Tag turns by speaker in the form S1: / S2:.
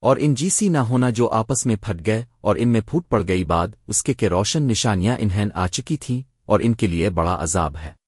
S1: اور ان جیسی نہ ہونا جو آپس میں پھٹ گئے اور ان میں پھوٹ پڑ گئی بعد اس کے کہ روشن نشانیاں انہیں آ چکی تھیں اور ان کے لیے بڑا عذاب ہے۔